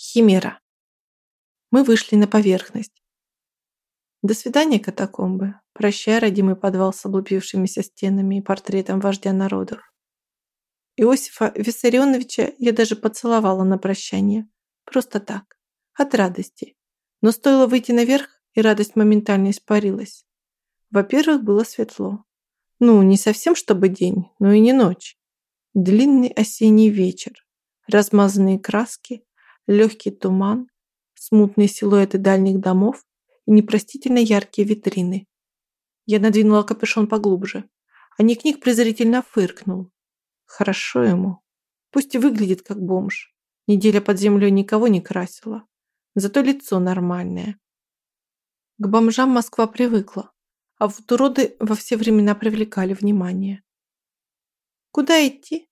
Химера. Мы вышли на поверхность. До свидания, катакомбы. Прощай, родимый подвал с облупившимися стенами и портретом вождя народов. Иосифа Виссарионовича я даже поцеловала на прощание. Просто так, от радости. Но стоило выйти наверх, и радость моментально испарилась. Во-первых, было светло. Ну, не совсем чтобы день, но и не ночь. Длинный осенний вечер, размазанные краски, легкий туман, смутные силуэты дальних домов и непростительно яркие витрины. Я надвинула капюшон поглубже, а Ник-Ник презрительно фыркнул. Хорошо ему. Пусть и выглядит как бомж. Неделя под землей никого не красила. Зато лицо нормальное. К бомжам Москва привыкла, а вот уроды во все времена привлекали внимание. «Куда идти?»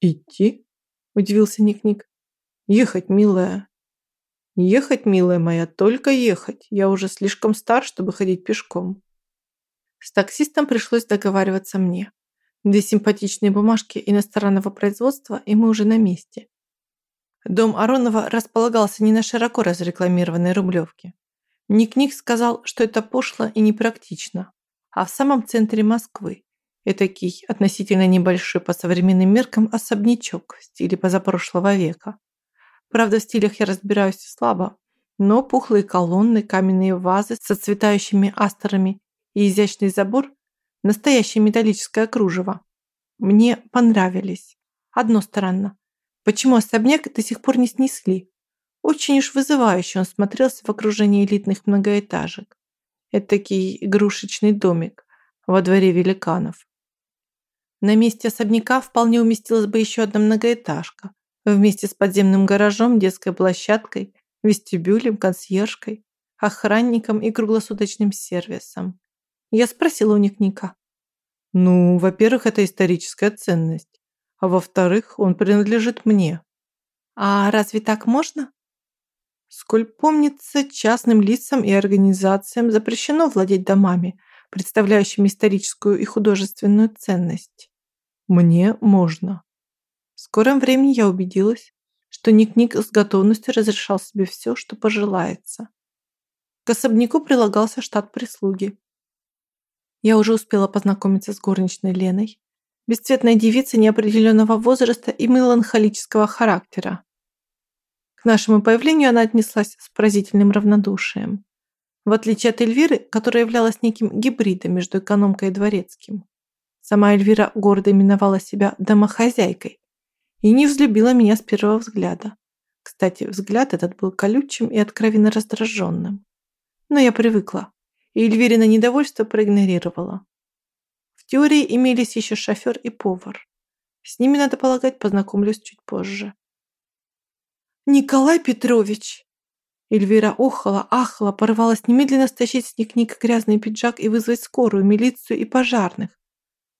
«Идти?» – удивился Ник-Ник. «Ехать, милая». «Ехать, милая моя, только ехать. Я уже слишком стар, чтобы ходить пешком». С таксистом пришлось договариваться мне. Две симпатичные бумажки иностранного производства, и мы уже на месте. Дом Аронова располагался не на широко разрекламированной Рублевке. Ник-Ник сказал, что это пошло и непрактично, а в самом центре Москвы. Этакий относительно небольшой по современным меркам особнячок в стиле позапрошлого века. Правда, в стилях я разбираюсь слабо, но пухлые колонны, каменные вазы со цветающими астерами и изящный забор Настоящее металлическое кружево. Мне понравились. Одно странно. Почему особняк до сих пор не снесли? Очень уж вызывающе он смотрелся в окружении элитных многоэтажек. Этакий игрушечный домик во дворе великанов. На месте особняка вполне уместилась бы еще одна многоэтажка, вместе с подземным гаражом, детской площадкой, вестибюлем, консьержкой, охранником и круглосуточным сервисом. Я спросила у них Ника. Ну, во-первых, это историческая ценность. А во-вторых, он принадлежит мне. А разве так можно? Сколь помнится, частным лицам и организациям запрещено владеть домами, представляющими историческую и художественную ценность. Мне можно. Скором времени я убедилась, что Ник-Ник с готовностью разрешал себе все, что пожелается. К особняку прилагался штат прислуги. Я уже успела познакомиться с горничной Леной, бесцветной девицей неопределенного возраста и меланхолического характера. К нашему появлению она отнеслась с поразительным равнодушием. В отличие от Эльвиры, которая являлась неким гибридом между экономкой и дворецким. Сама Эльвира гордо именовала себя домохозяйкой и не взлюбила меня с первого взгляда. Кстати, взгляд этот был колючим и откровенно раздраженным. Но я привыкла и Эльвирина недовольство проигнорировала. В теории имелись еще шофер и повар. С ними, надо полагать, познакомлюсь чуть позже. «Николай Петрович!» Эльвира охала, ахала, порывалась немедленно стащить с них Ника грязный пиджак и вызвать скорую, милицию и пожарных.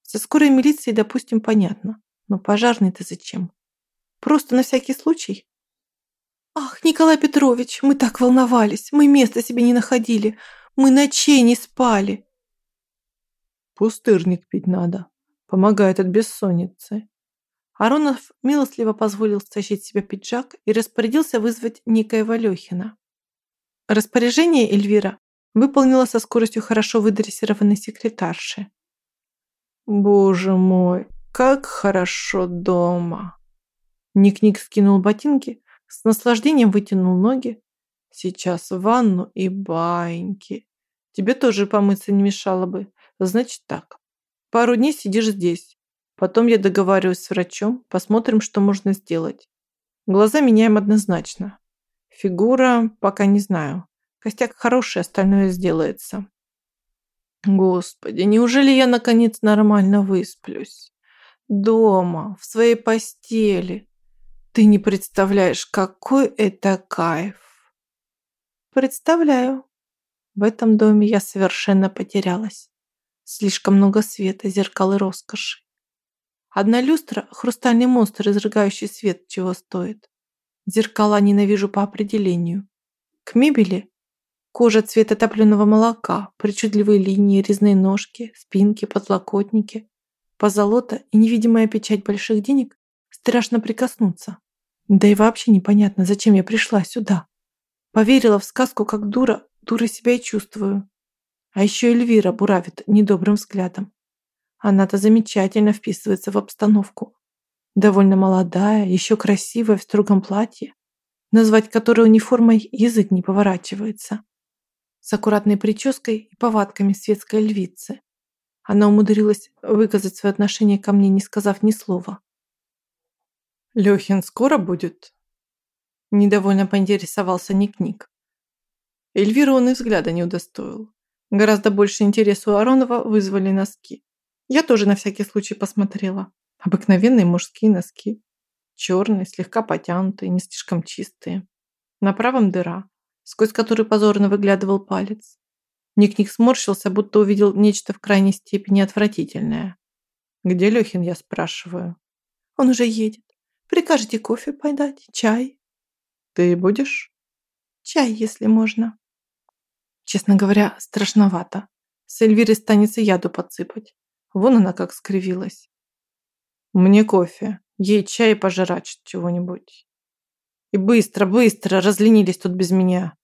Со скорой милицией, допустим, понятно. Но пожарный-то зачем? Просто на всякий случай? «Ах, Николай Петрович, мы так волновались, мы места себе не находили. Мы ночей не спали. Пустырник пить надо. Помогает от бессонницы. Аронов милостливо позволил стащить себе пиджак и распорядился вызвать некоего Лехина. Распоряжение Эльвира выполнила со скоростью хорошо выдрессированной секретарши. «Боже мой, как хорошо дома!» Ник-Ник скинул ботинки, с наслаждением вытянул ноги. «Сейчас ванну и баньки. Тебе тоже помыться не мешало бы. Значит так. Пару дней сидишь здесь. Потом я договариваюсь с врачом, посмотрим, что можно сделать. Глаза меняем однозначно. Фигура пока не знаю. Костяк хороший, остальное сделается. Господи, неужели я наконец нормально высплюсь? Дома, в своей постели. Ты не представляешь, какой это кайф. Представляю, в этом доме я совершенно потерялась. Слишком много света, зеркал и роскоши. Одна люстра – хрустальный монстр, изрыгающий свет, чего стоит. Зеркала ненавижу по определению. К мебели – кожа цвета топленого молока, причудливые линии, резные ножки, спинки, подлокотники, позолота и невидимая печать больших денег – страшно прикоснуться. Да и вообще непонятно, зачем я пришла сюда. Поверила в сказку как дура, дура себя и чувствую. А еще Эльвира буравит недобрым взглядом. Она-то замечательно вписывается в обстановку. Довольно молодая, еще красивая в строгом платье, назвать которую униформой язык не поворачивается. С аккуратной прической и повадками светской львицы. Она умудрилась выказать свое отношение ко мне, не сказав ни слова. «Лёхин скоро будет?» Недовольно поинтересовался Ник-Ник. Эльвиру он и взгляда не удостоил. Гораздо больше интереса у Аронова вызвали носки. Я тоже на всякий случай посмотрела. Обыкновенные мужские носки. Черные, слегка потянутые, не слишком чистые. На правом дыра, сквозь которую позорно выглядывал палец. Ник-Ник сморщился, будто увидел нечто в крайней степени отвратительное. «Где Лёхин?» – я спрашиваю. «Он уже едет. Прикажете кофе подать? Чай?» Ты будешь? Чай, если можно. Честно говоря, страшновато. С Эльвирой станется яду подсыпать. Вон она как скривилась. Мне кофе, ей чай и пожрать чего-нибудь. И быстро, быстро, разленились тут без меня.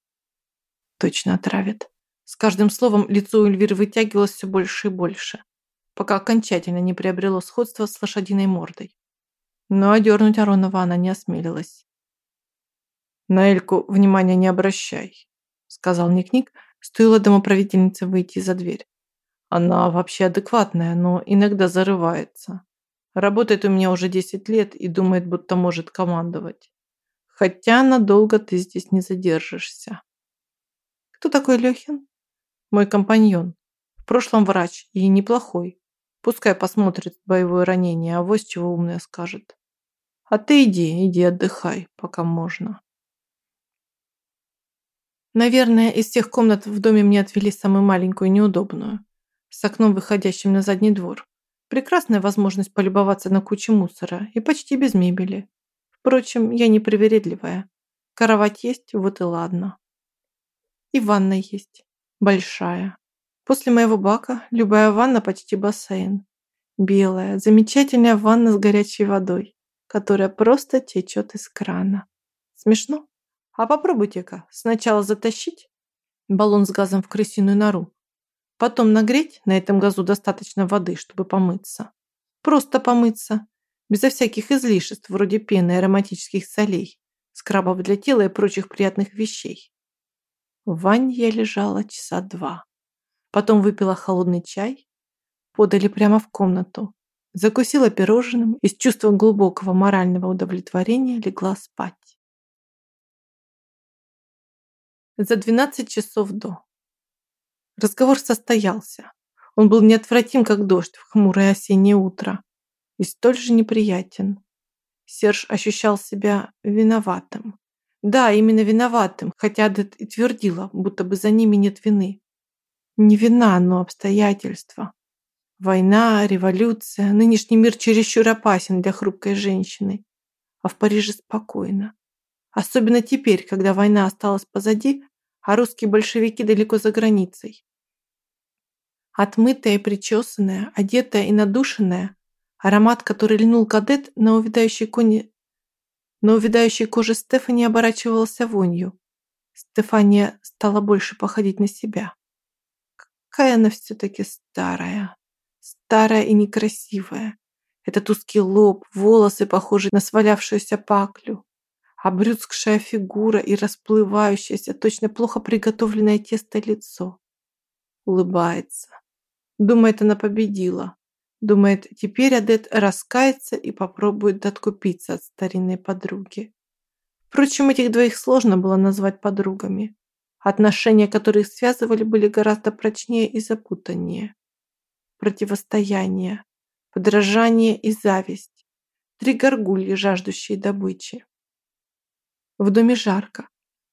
Точно отравят. С каждым словом лицо Эльвиры вытягивалось все больше и больше, пока окончательно не приобрело сходство с лошадиной мордой. Но одернуть Аронова она не осмелилась. «На Эльку внимания не обращай», — сказал Ник-Ник, стоило домоправительнице выйти за дверь. «Она вообще адекватная, но иногда зарывается. Работает у меня уже 10 лет и думает, будто может командовать. Хотя надолго ты здесь не задержишься». «Кто такой Лёхин?» «Мой компаньон. В прошлом врач и неплохой. Пускай посмотрит боевое ранение, а вось чего умное скажет. А ты иди, иди отдыхай, пока можно». Наверное, из всех комнат в доме мне отвели самую маленькую неудобную, с окном, выходящим на задний двор. Прекрасная возможность полюбоваться на кучу мусора и почти без мебели. Впрочем, я не привередливая. Кровать есть, вот и ладно. И ванна есть. Большая. После моего бака любая ванна почти бассейн. Белая, замечательная ванна с горячей водой, которая просто течет из крана. Смешно? А попробуйте-ка сначала затащить баллон с газом в крысиную нору, потом нагреть на этом газу достаточно воды, чтобы помыться. Просто помыться, безо всяких излишеств вроде пены ароматических солей, скрабов для тела и прочих приятных вещей. В ванне я лежала часа два. Потом выпила холодный чай, подали прямо в комнату, закусила пирожным и с чувством глубокого морального удовлетворения легла спать за 12 часов до. Разговор состоялся. Он был неотвратим, как дождь в хмурое осеннее утро, и столь же неприятен. Серж ощущал себя виноватым. Да, именно виноватым, хотя Дет и твердила, будто бы за ними нет вины. Не вина, но обстоятельства. Война, революция, нынешний мир чересчур опасен для хрупкой женщины. А в Париже спокойно. Особенно теперь, когда война осталась позади, а русские большевики далеко за границей. Отмытая и причесанная, одетая и надушенная, аромат, который льнул кадет на увядающей коне на увядающей коже Стефани оборачивался вонью. Стефания стала больше походить на себя. Какая она все-таки старая. Старая и некрасивая. Этот узкий лоб, волосы, похожие на свалявшуюся паклю обрюзгшая фигура и расплывающееся, точно плохо приготовленное тесто лицо. Улыбается. Думает, она победила. Думает, теперь Адет раскается и попробует откупиться от старинной подруги. Впрочем, этих двоих сложно было назвать подругами. Отношения, которые их связывали, были гораздо прочнее и запутаннее. Противостояние, подражание и зависть. Три горгульи, жаждущие добычи. В доме жарко.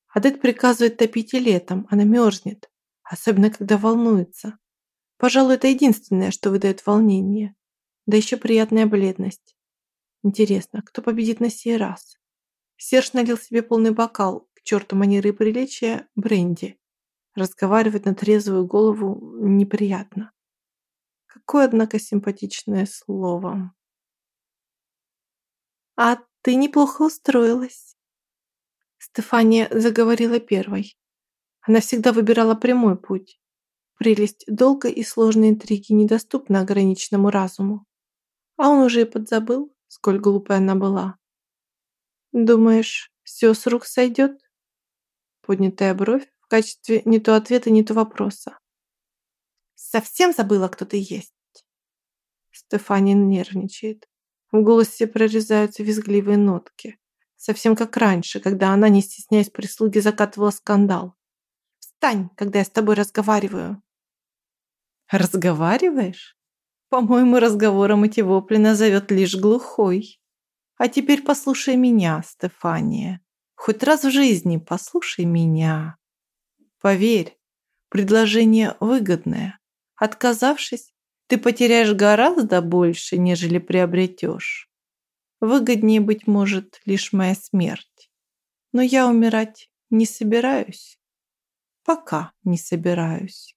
Адет приказывает топить и летом, она мерзнет, особенно когда волнуется. Пожалуй, это единственное, что выдает волнение. Да еще приятная бледность. Интересно, кто победит на сей раз? Серж налил себе полный бокал, к черту манеры и приличия, бренди. Разговаривать на трезвую голову неприятно. Какое, однако, симпатичное слово. «А ты неплохо устроилась. Стефания заговорила первой. Она всегда выбирала прямой путь. Прелесть долгой и сложной интриги недоступна ограниченному разуму. А он уже и подзабыл, сколь глупая она была. «Думаешь, все с рук сойдет?» Поднятая бровь в качестве не то ответа, не то вопроса. «Совсем забыла, кто ты есть?» Стефания нервничает. В голосе прорезаются визгливые нотки. Совсем как раньше, когда она, не стесняясь прислуги, закатывала скандал. «Встань, когда я с тобой разговариваю!» «Разговариваешь?» «По-моему, разговором эти вопли назовет лишь глухой. А теперь послушай меня, Стефания. Хоть раз в жизни послушай меня. Поверь, предложение выгодное. Отказавшись, ты потеряешь гораздо больше, нежели приобретешь. Выгоднее, быть может, лишь моя смерть. Но я умирать не собираюсь. Пока не собираюсь.